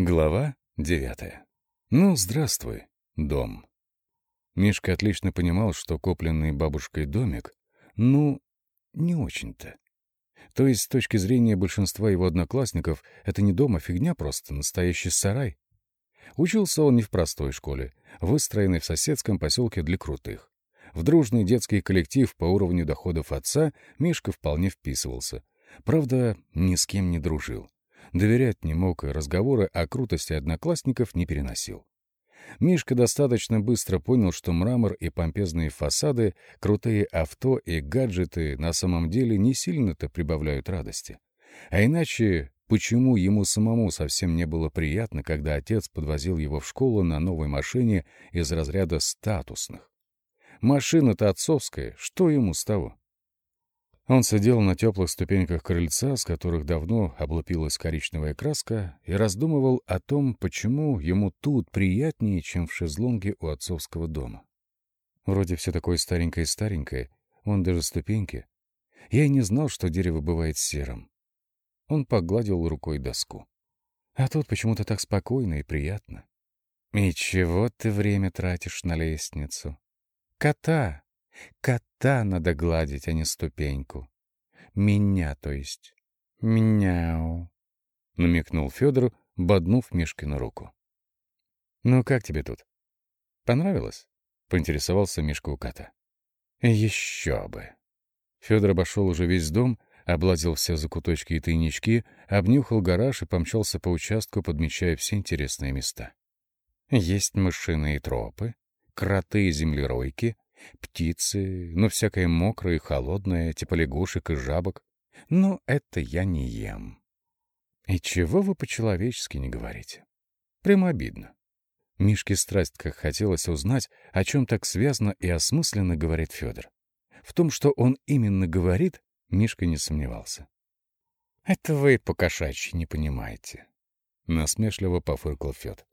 Глава девятая. Ну, здравствуй, дом. Мишка отлично понимал, что купленный бабушкой домик, ну, не очень-то. То есть, с точки зрения большинства его одноклассников, это не дом, а фигня просто, настоящий сарай. Учился он не в простой школе, выстроенной в соседском поселке для крутых. В дружный детский коллектив по уровню доходов отца Мишка вполне вписывался. Правда, ни с кем не дружил. Доверять не мог и разговоры о крутости одноклассников не переносил. Мишка достаточно быстро понял, что мрамор и помпезные фасады, крутые авто и гаджеты на самом деле не сильно-то прибавляют радости. А иначе почему ему самому совсем не было приятно, когда отец подвозил его в школу на новой машине из разряда статусных? Машина-то отцовская, что ему с того? Он сидел на теплых ступеньках крыльца, с которых давно облупилась коричневая краска, и раздумывал о том, почему ему тут приятнее, чем в шезлонге у отцовского дома. Вроде все такое старенькое-старенькое, он даже ступеньки. Я и не знал, что дерево бывает серым. Он погладил рукой доску. А тут почему-то так спокойно и приятно. И чего ты время тратишь на лестницу? Кота! Кота надо гладить, а не ступеньку. Меня, то есть. Мяу. Намекнул Федор, боднув Мишкину руку. «Ну, как тебе тут? Понравилось?» — поинтересовался Мишка у кота. «Еще бы!» Федор обошел уже весь дом, облазил все закуточки и тайнички, обнюхал гараж и помчался по участку, подмечая все интересные места. Есть мышиные тропы, кроты и землеройки, Птицы, ну, всякое мокрое и холодное, типа лягушек и жабок. Но это я не ем. И чего вы по-человечески не говорите? Прямо обидно. Мишке страсть как хотелось узнать, о чем так связно и осмысленно говорит Федор. В том, что он именно говорит, Мишка не сомневался. «Это вы по-кошачьи не понимаете», — насмешливо пофыркал Фед.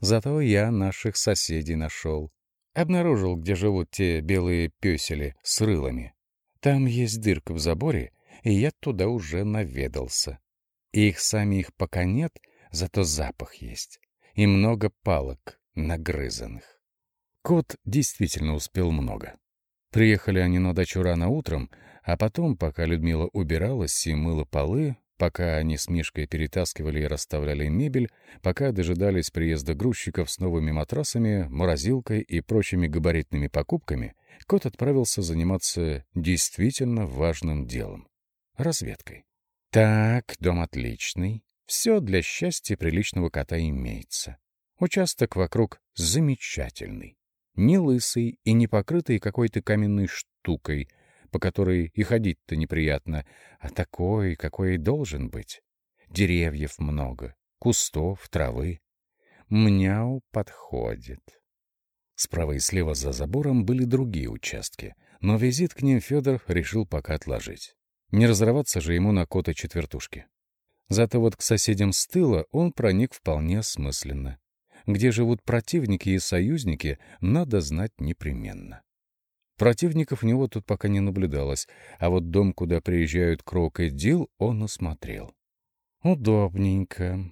«Зато я наших соседей нашел. Обнаружил, где живут те белые пёсели с рылами. Там есть дырка в заборе, и я туда уже наведался. их самих пока нет, зато запах есть. И много палок нагрызанных. Кот действительно успел много. Приехали они на дачу рано утром, а потом, пока Людмила убиралась и мыла полы, Пока они с Мишкой перетаскивали и расставляли мебель, пока дожидались приезда грузчиков с новыми матрасами, морозилкой и прочими габаритными покупками, кот отправился заниматься действительно важным делом — разведкой. Так, дом отличный. Все для счастья приличного кота имеется. Участок вокруг замечательный. Не лысый и не покрытый какой-то каменной штукой, по которой и ходить-то неприятно, а такой, какой и должен быть. Деревьев много, кустов, травы. Мняу подходит. Справа и слева за забором были другие участки, но визит к ним Федор решил пока отложить. Не разорваться же ему на кота четвертушки. Зато вот к соседям с тыла он проник вполне осмысленно. Где живут противники и союзники, надо знать непременно. Противников у него тут пока не наблюдалось, а вот дом, куда приезжают Крок и Дил, он осмотрел. Удобненько.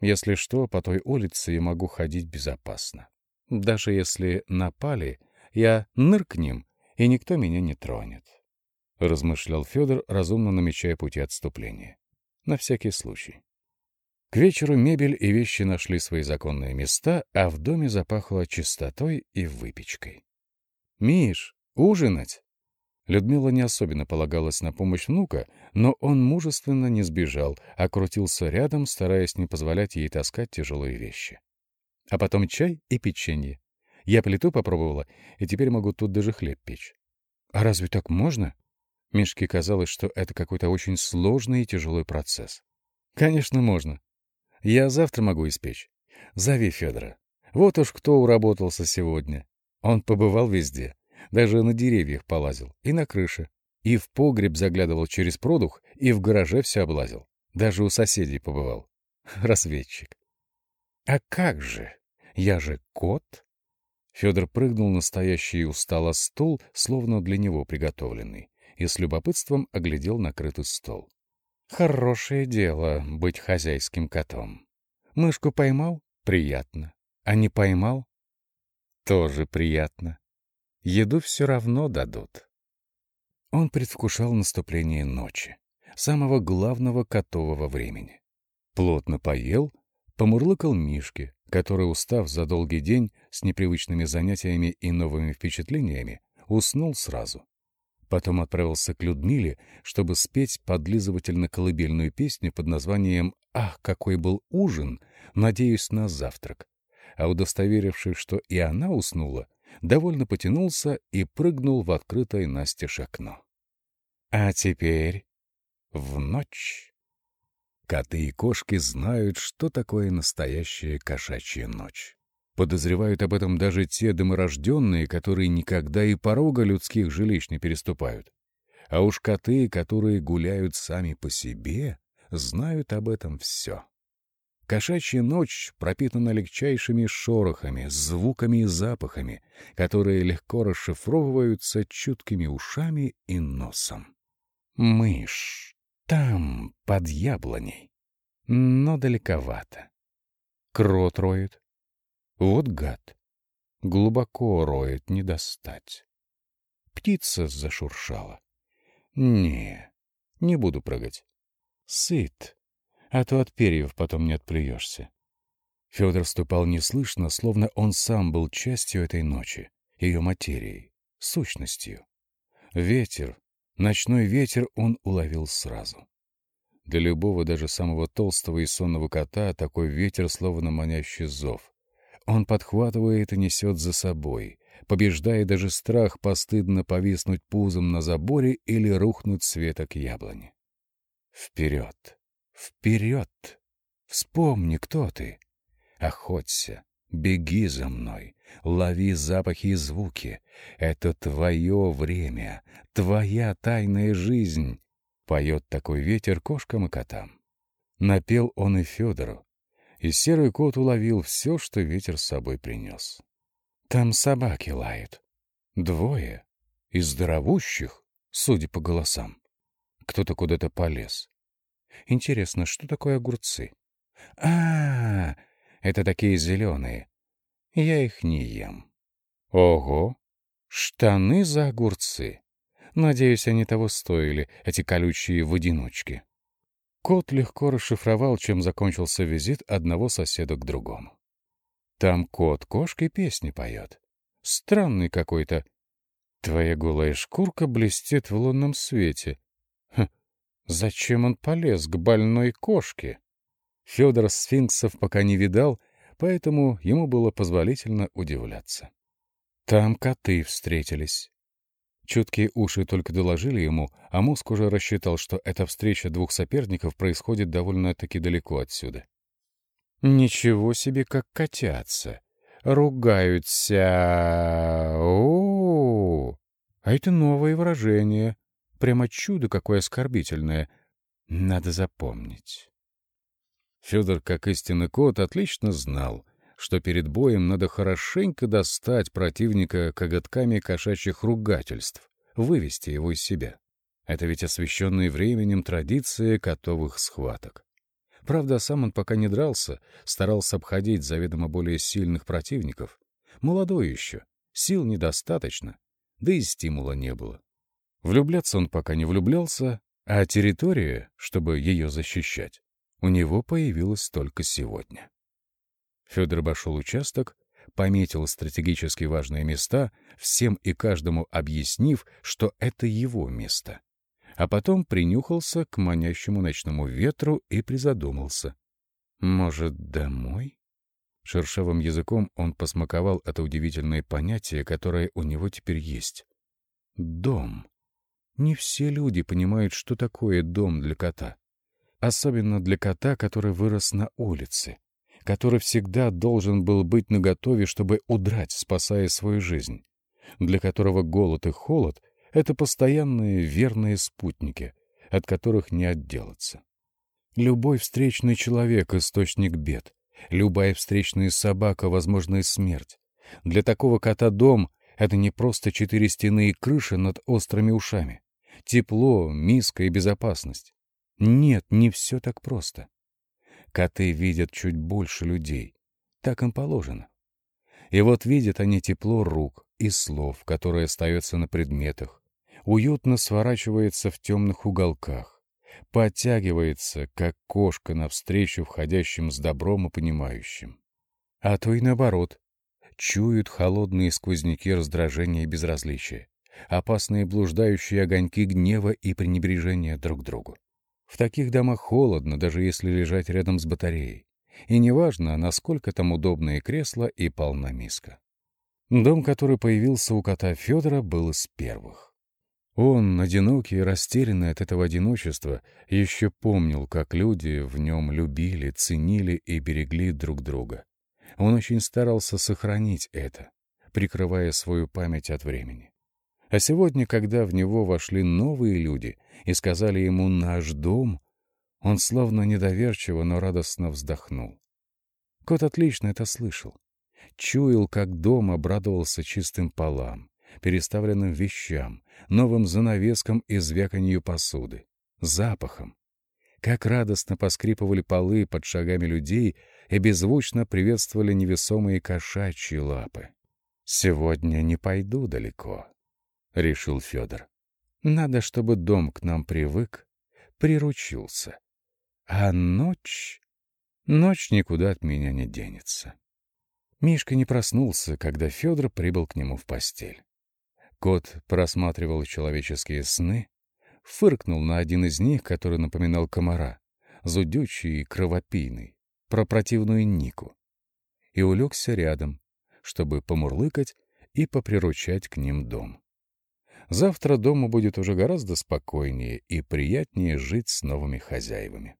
Если что, по той улице я могу ходить безопасно. Даже если напали, я ныр к ним, и никто меня не тронет. Размышлял Федор, разумно намечая пути отступления. На всякий случай. К вечеру мебель и вещи нашли свои законные места, а в доме запахло чистотой и выпечкой. «Миш, Ужинать? Людмила не особенно полагалась на помощь внука, но он мужественно не сбежал, а крутился рядом, стараясь не позволять ей таскать тяжелые вещи. А потом чай и печенье. Я плиту попробовала, и теперь могу тут даже хлеб печь. А разве так можно? Мишке казалось, что это какой-то очень сложный и тяжелый процесс. Конечно, можно. Я завтра могу испечь. Зови Федора. Вот уж кто уработался сегодня. Он побывал везде. Даже на деревьях полазил, и на крыше. И в погреб заглядывал через продух, и в гараже все облазил. Даже у соседей побывал. Разведчик. А как же? Я же кот. Федор прыгнул на стоящий у стола стул, словно для него приготовленный, и с любопытством оглядел накрытый стол. Хорошее дело быть хозяйским котом. Мышку поймал? Приятно. А не поймал? Тоже приятно. Еду все равно дадут. Он предвкушал наступление ночи, самого главного котового времени. Плотно поел, помурлыкал Мишке, который, устав за долгий день с непривычными занятиями и новыми впечатлениями, уснул сразу. Потом отправился к Людмиле, чтобы спеть подлизывательно-колыбельную песню под названием «Ах, какой был ужин! Надеюсь на завтрак». А удостоверившись, что и она уснула, довольно потянулся и прыгнул в открытое настежь окно. А теперь в ночь. Коты и кошки знают, что такое настоящая кошачья ночь. Подозревают об этом даже те доморожденные, которые никогда и порога людских жилищ не переступают. А уж коты, которые гуляют сами по себе, знают об этом все. Кошачья ночь пропитана легчайшими шорохами, звуками и запахами, которые легко расшифровываются чуткими ушами и носом. Мышь. Там, под яблоней. Но далековато. Крот роет, вот гад. Глубоко роет, не достать. Птица зашуршала. Не, не буду прыгать. Сыт, а то от перьев потом не отплюешься. Федор ступал неслышно, словно он сам был частью этой ночи, ее материей, сущностью. Ветер, ночной ветер он уловил сразу. Для любого, даже самого толстого и сонного кота, такой ветер словно манящий зов. Он подхватывает и несет за собой, побеждая даже страх постыдно повиснуть пузом на заборе или рухнуть с веток яблони. Вперед! Вперед! Вспомни, кто ты. Охоться, беги за мной, лови запахи и звуки. Это твое время, твоя тайная жизнь. Поет такой ветер кошкам и котам. Напел он и Федору, и серый кот уловил все, что ветер с собой принес. Там собаки лают. Двое. И здоровущих, судя по голосам. Кто-то куда-то полез. Интересно, что такое огурцы? а, -а, -а это такие зеленые. Я их не ем. Ого! Штаны за огурцы. Надеюсь, они того стоили, эти колючие водяночки. Кот легко расшифровал, чем закончился визит одного соседа к другому. Там кот кошкой песни поет. Странный какой-то. Твоя голая шкурка блестит в лунном свете. Зачем он полез к больной кошке? Федор сфинксов пока не видал, поэтому ему было позволительно удивляться. Там коты встретились. Чуткие уши только доложили ему, а мозг уже рассчитал, что эта встреча двух соперников происходит довольно-таки далеко отсюда. «Ничего себе, как котятся! Ругаются! О, -о, -о, А это новое выражение. Прямо чудо какое оскорбительное. Надо запомнить». Федор, как истинный кот, отлично знал, что перед боем надо хорошенько достать противника коготками кошачьих ругательств, вывести его из себя. Это ведь освященные временем традиции котовых схваток. Правда, сам он пока не дрался, старался обходить заведомо более сильных противников. Молодой еще, сил недостаточно, да и стимула не было. Влюбляться он пока не влюблялся, а территория, чтобы ее защищать, у него появилась только сегодня. Федор обошел участок, пометил стратегически важные места, всем и каждому объяснив, что это его место. А потом принюхался к манящему ночному ветру и призадумался. «Может, домой?» Шершавым языком он посмаковал это удивительное понятие, которое у него теперь есть. «Дом». Не все люди понимают, что такое дом для кота. Особенно для кота, который вырос на улице который всегда должен был быть наготове, чтобы удрать, спасая свою жизнь, для которого голод и холод — это постоянные верные спутники, от которых не отделаться. Любой встречный человек — источник бед, любая встречная собака — возможная смерть. Для такого кота дом — это не просто четыре стены и крыша над острыми ушами, тепло, миска и безопасность. Нет, не все так просто. Коты видят чуть больше людей. Так им положено. И вот видят они тепло рук и слов, которые остаются на предметах, уютно сворачивается в темных уголках, подтягивается, как кошка навстречу входящим с добром и понимающим. А то и наоборот, чуют холодные сквозняки раздражения и безразличия, опасные блуждающие огоньки гнева и пренебрежения друг к другу. В таких домах холодно, даже если лежать рядом с батареей. И неважно, насколько там удобные кресла и полна миска. Дом, который появился у кота Федора, был из первых. Он, одинокий и растерянный от этого одиночества, еще помнил, как люди в нем любили, ценили и берегли друг друга. Он очень старался сохранить это, прикрывая свою память от времени. А сегодня, когда в него вошли новые люди и сказали ему «наш дом», он словно недоверчиво, но радостно вздохнул. Кот отлично это слышал. Чуял, как дом обрадовался чистым полам, переставленным вещам, новым занавескам и звяканью посуды, запахом. Как радостно поскрипывали полы под шагами людей и беззвучно приветствовали невесомые кошачьи лапы. «Сегодня не пойду далеко», — решил Федор. «Надо, чтобы дом к нам привык, приручился. А ночь... Ночь никуда от меня не денется». Мишка не проснулся, когда Федор прибыл к нему в постель. Кот просматривал человеческие сны, фыркнул на один из них, который напоминал комара, зудючий и кровопийный, про противную Нику, и улегся рядом, чтобы помурлыкать и поприручать к ним дом. Завтра дома будет уже гораздо спокойнее и приятнее жить с новыми хозяевами.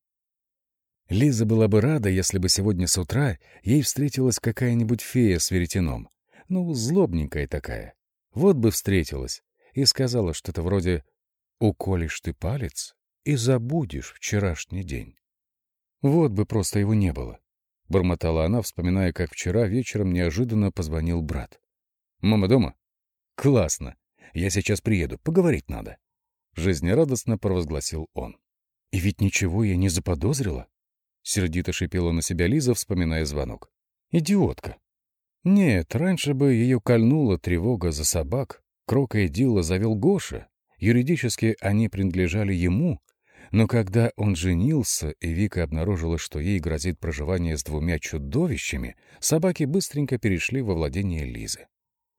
Лиза была бы рада, если бы сегодня с утра ей встретилась какая-нибудь фея с веретеном. Ну, злобненькая такая. Вот бы встретилась и сказала что-то вроде «Уколешь ты палец и забудешь вчерашний день». Вот бы просто его не было. Бормотала она, вспоминая, как вчера вечером неожиданно позвонил брат. «Мама дома?» «Классно. Я сейчас приеду. Поговорить надо». Жизнерадостно провозгласил он. «И ведь ничего я не заподозрила?» Сердито шипела на себя Лиза, вспоминая звонок. «Идиотка!» Нет, раньше бы ее кольнула тревога за собак. Крока и Дилла завел Гоша. Юридически они принадлежали ему, но когда он женился, и Вика обнаружила, что ей грозит проживание с двумя чудовищами, собаки быстренько перешли во владение Лизы.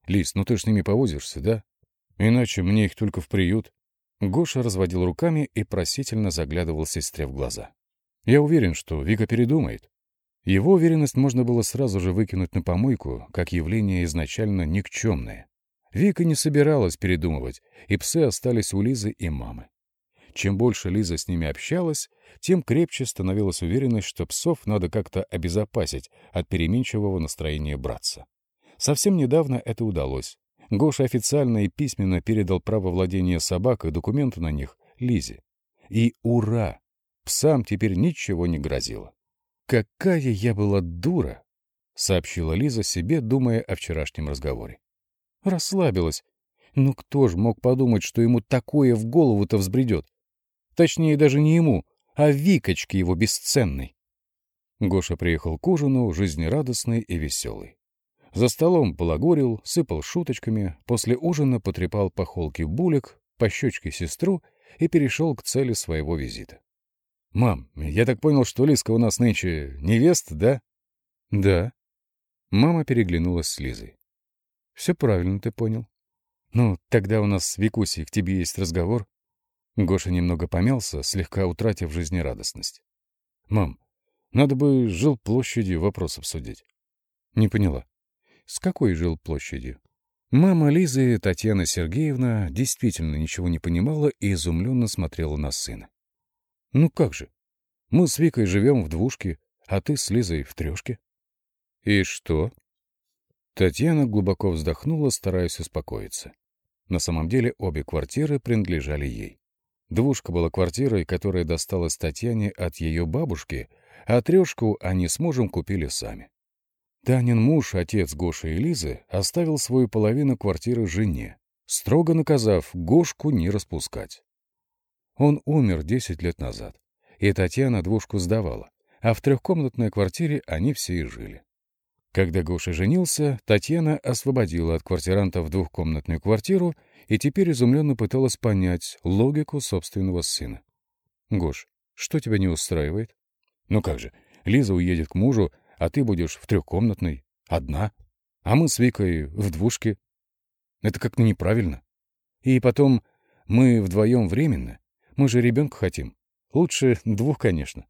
«Лиз, ну ты ж с ними повозишься, да? Иначе мне их только в приют». Гоша разводил руками и просительно заглядывал сестре в глаза. «Я уверен, что Вика передумает. Его уверенность можно было сразу же выкинуть на помойку, как явление изначально никчемное. Вика не собиралась передумывать, и псы остались у Лизы и мамы. Чем больше Лиза с ними общалась, тем крепче становилась уверенность, что псов надо как-то обезопасить от переменчивого настроения братца. Совсем недавно это удалось. Гоша официально и письменно передал право владения собак и документы на них Лизе. И ура! Псам теперь ничего не грозило. «Какая я была дура!» — сообщила Лиза себе, думая о вчерашнем разговоре. Расслабилась. Ну кто ж мог подумать, что ему такое в голову-то взбредет? Точнее, даже не ему, а Викочке его бесценной. Гоша приехал к ужину, жизнерадостный и веселый. За столом балагурил, сыпал шуточками, после ужина потрепал по холке булек, по щечке сестру и перешел к цели своего визита. «Мам, я так понял, что Лиска у нас нынче невеста, да?» «Да». Мама переглянулась с Лизой. «Все правильно ты понял. Ну, тогда у нас с Викусей к тебе есть разговор». Гоша немного помялся, слегка утратив жизнерадостность. «Мам, надо бы с жилплощадью вопрос обсудить». «Не поняла. С какой жилплощадью?» Мама Лизы, Татьяна Сергеевна, действительно ничего не понимала и изумленно смотрела на сына. Ну как же? Мы с Викой живем в двушке, а ты с Лизой в трешке. И что? Татьяна глубоко вздохнула, стараясь успокоиться. На самом деле обе квартиры принадлежали ей. Двушка была квартирой, которая досталась Татьяне от ее бабушки, а трешку они с мужем купили сами. Танин муж, отец Гоши и Лизы, оставил свою половину квартиры жене, строго наказав Гошку не распускать. Он умер 10 лет назад, и Татьяна двушку сдавала, а в трехкомнатной квартире они все и жили. Когда Гоша женился, Татьяна освободила от квартирантов двухкомнатную квартиру и теперь изумленно пыталась понять логику собственного сына. «Гош, что тебя не устраивает?» «Ну как же, Лиза уедет к мужу, а ты будешь в трехкомнатной, одна, а мы с Викой в двушке. Это как-то неправильно. И потом, мы вдвоем временно, мы же ребенка хотим. Лучше двух, конечно».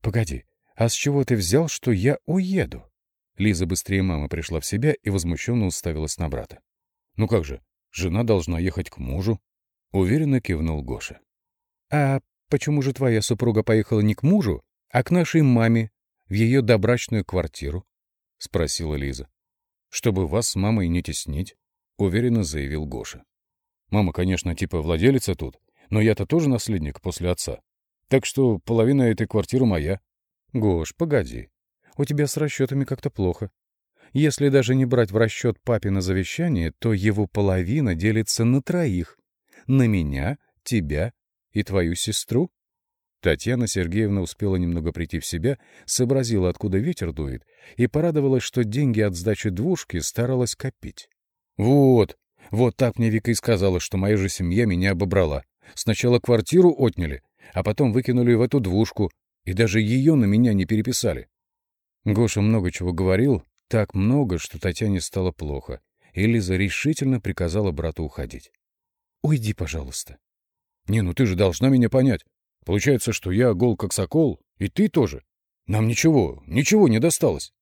«Погоди, а с чего ты взял, что я уеду?» Лиза быстрее мамы пришла в себя и возмущенно уставилась на брата. «Ну как же, жена должна ехать к мужу», — уверенно кивнул Гоша. «А почему же твоя супруга поехала не к мужу, а к нашей маме в ее добрачную квартиру?» — спросила Лиза. «Чтобы вас с мамой не теснить», — уверенно заявил Гоша. «Мама, конечно, типа владелица тут, но я-то тоже наследник после отца. Так что половина этой квартиры моя». «Гош, погоди у тебя с расчетами как-то плохо. Если даже не брать в расчет папина завещание, то его половина делится на троих. На меня, тебя и твою сестру. Татьяна Сергеевна успела немного прийти в себя, сообразила, откуда ветер дует, и порадовалась, что деньги от сдачи двушки старалась копить. «Вот, вот так мне Вика и сказала, что моя же семья меня обобрала. Сначала квартиру отняли, а потом выкинули в эту двушку, и даже ее на меня не переписали. Гоша много чего говорил, так много, что Татьяне стало плохо, и Лиза решительно приказала брату уходить. «Уйди, пожалуйста». «Не, ну ты же должна меня понять. Получается, что я гол как сокол, и ты тоже. Нам ничего, ничего не досталось».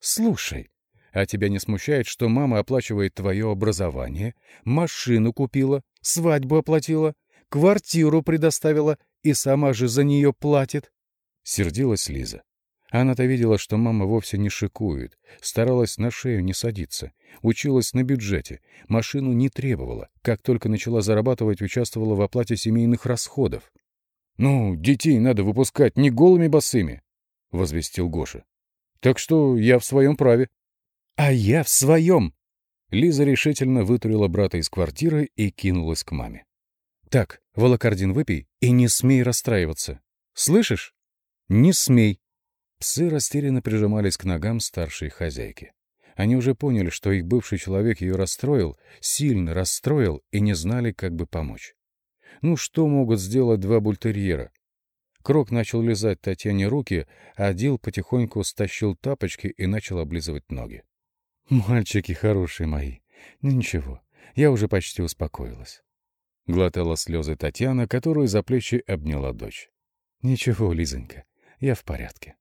«Слушай, а тебя не смущает, что мама оплачивает твое образование, машину купила, свадьбу оплатила, квартиру предоставила и сама же за нее платит?» Сердилась Лиза. Она-то видела, что мама вовсе не шикует, старалась на шею не садиться, училась на бюджете, машину не требовала, как только начала зарабатывать, участвовала в оплате семейных расходов. «Ну, детей надо выпускать не голыми босыми», — возвестил Гоша. «Так что я в своем праве». «А я в своем!» Лиза решительно вытурила брата из квартиры и кинулась к маме. «Так, волокордин выпей и не смей расстраиваться. Слышишь? Не смей!» Псы растерянно прижимались к ногам старшей хозяйки. Они уже поняли, что их бывший человек ее расстроил, сильно расстроил и не знали, как бы помочь. Ну что могут сделать два бультерьера? Крок начал лизать Татьяне руки, а Дил потихоньку стащил тапочки и начал облизывать ноги. «Мальчики хорошие мои, ну ничего, я уже почти успокоилась». Глотала слезы Татьяна, которую за плечи обняла дочь. «Ничего, Лизонька, я в порядке».